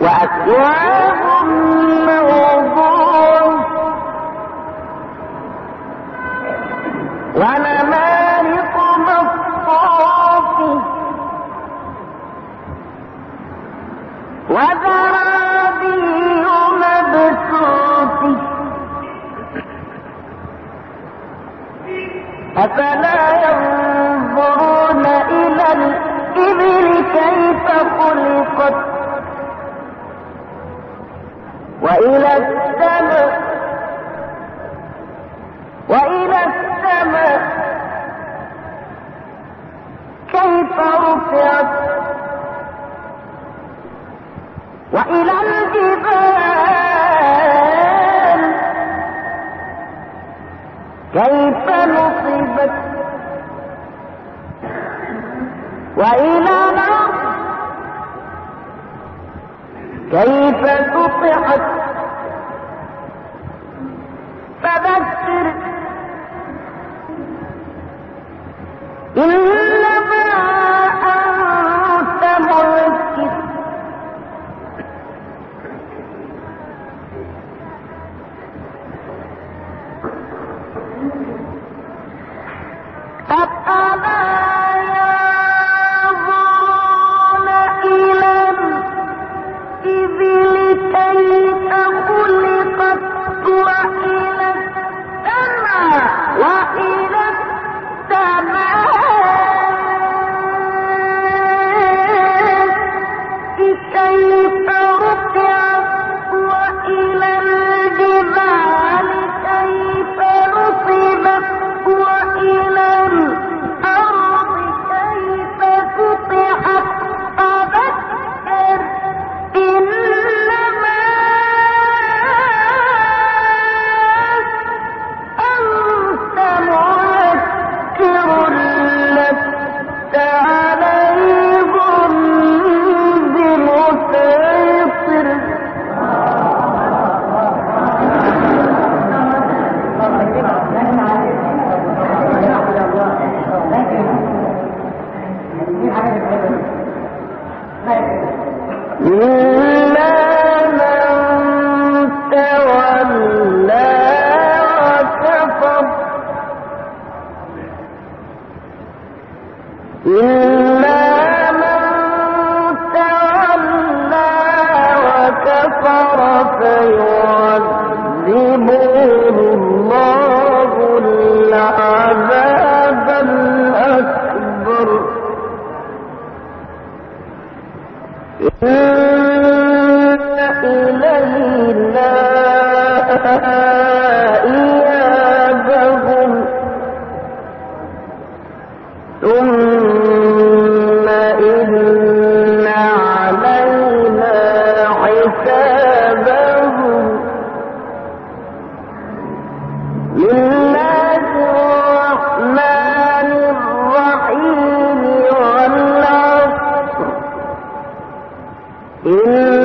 وأكواب موضوع ونمارق مصطاف وزرابي مبسوط أفلا ينظرون وإلى السماء وإلى السماء كيف رفعت؟ وإلى الجبال كيف نصبت؟ وإلى كيف سطحت إلا إن إلينا إن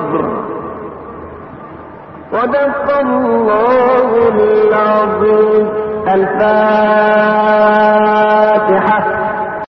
الصبر الله العظيم. الفاتحة.